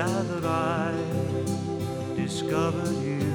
now that I discovered you.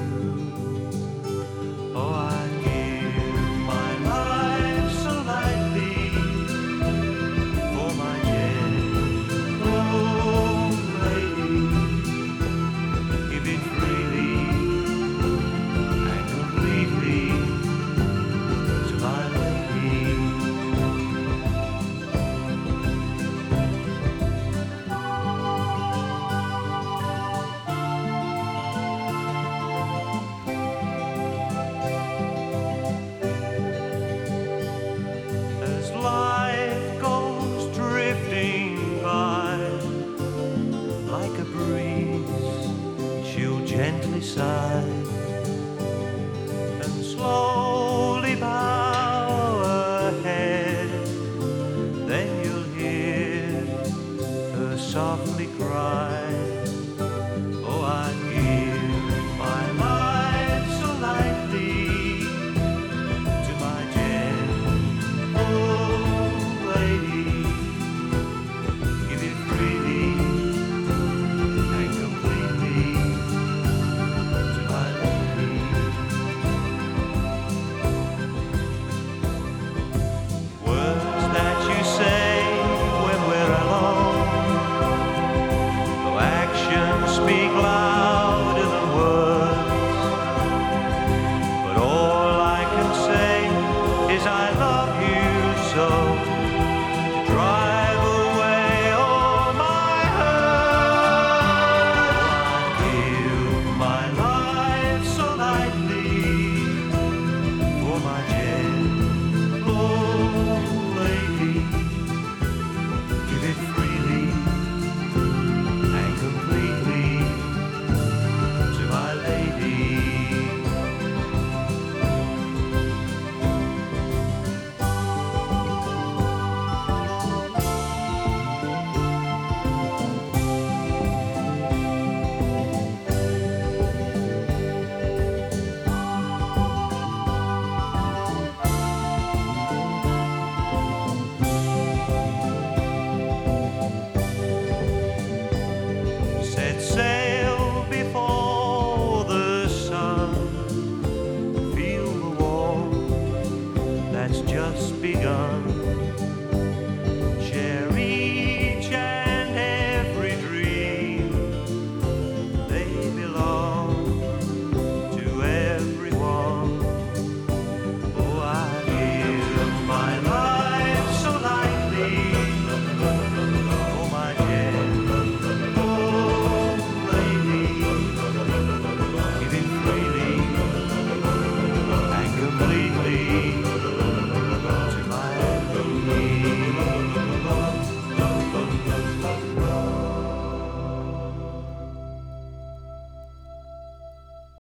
softly